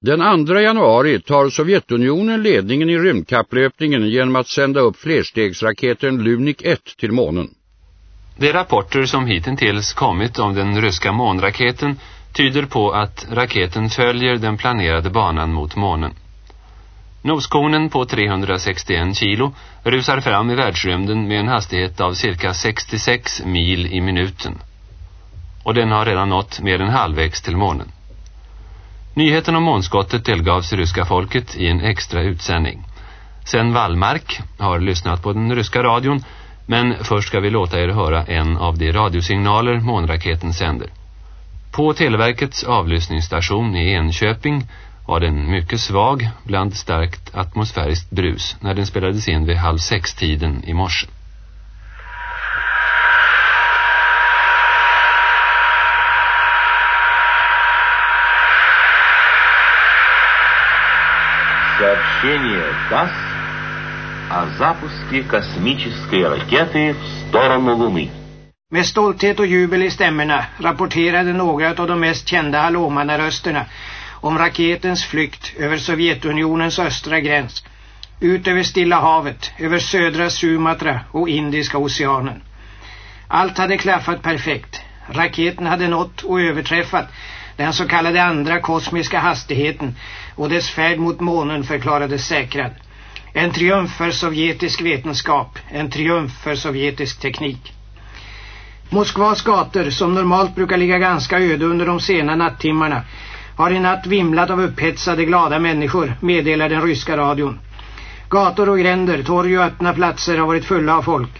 Den 2 januari tar Sovjetunionen ledningen i rymdkapplöpningen genom att sända upp flerstegsraketen Lunik 1 till månen. De rapporter som hittills kommit om den ryska månraketen tyder på att raketen följer den planerade banan mot månen. Noskonen på 361 kilo rusar fram i världsrymden med en hastighet av cirka 66 mil i minuten. Och den har redan nått mer än halvvägs till månen. Nyheten om månskottet delgavs ryska folket i en extra utsändning. Sen Wallmark har lyssnat på den ryska radion men först ska vi låta er höra en av de radiosignaler månraketen sänder. På Televerkets avlyssningsstation i Enköping var den mycket svag bland starkt atmosfäriskt brus när den spelades in vid halv sex-tiden i morse. Сообщение ТАСС о запуске космической ракеты в сторону Луны. Med stolthet och jubel i stämmorna rapporterade några av de mest kända hallåmannarösterna om raketens flykt över Sovjetunionens östra gräns, ut över Stilla havet, över södra Sumatra och Indiska oceanen. Allt hade klaffat perfekt. Raketen hade nått och överträffat den så kallade andra kosmiska hastigheten och dess färd mot månen förklarades säkrad. En triumf för sovjetisk vetenskap, en triumf för sovjetisk teknik. Moskvas gator, som normalt brukar ligga ganska öde under de sena nattimmarna, har i natt vimlat av upphetsade glada människor, meddelar den ryska radion. Gator och gränder, torg och öppna platser har varit fulla av folk.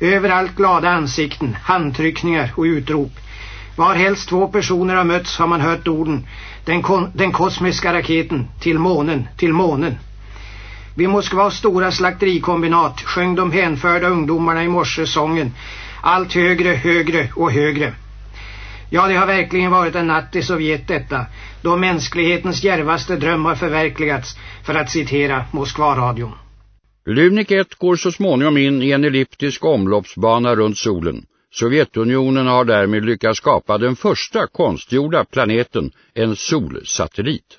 Överallt glada ansikten, handtryckningar och utrop. Var helst två personer har mötts har man hört orden den, den kosmiska raketen till månen, till månen. Vid Moskvas stora slakterikombinat sjöng de hänförda ungdomarna i morse sången allt högre, högre och högre. Ja, det har verkligen varit en natt i Sovjet detta, då mänsklighetens järvaste dröm har förverkligats, för att citera Moskvaradion. Lunik 1 går så småningom in i en elliptisk omloppsbana runt solen. Sovjetunionen har därmed lyckats skapa den första konstgjorda planeten, en solsatellit.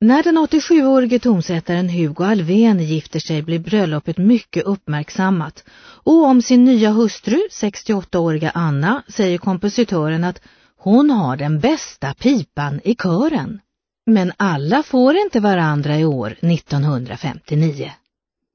När den 87-årige tonsättaren Hugo Alven gifter sig blir bröllopet mycket uppmärksammat. Och om sin nya hustru, 68-åriga Anna, säger kompositören att hon har den bästa pipan i kören. Men alla får inte varandra i år 1959.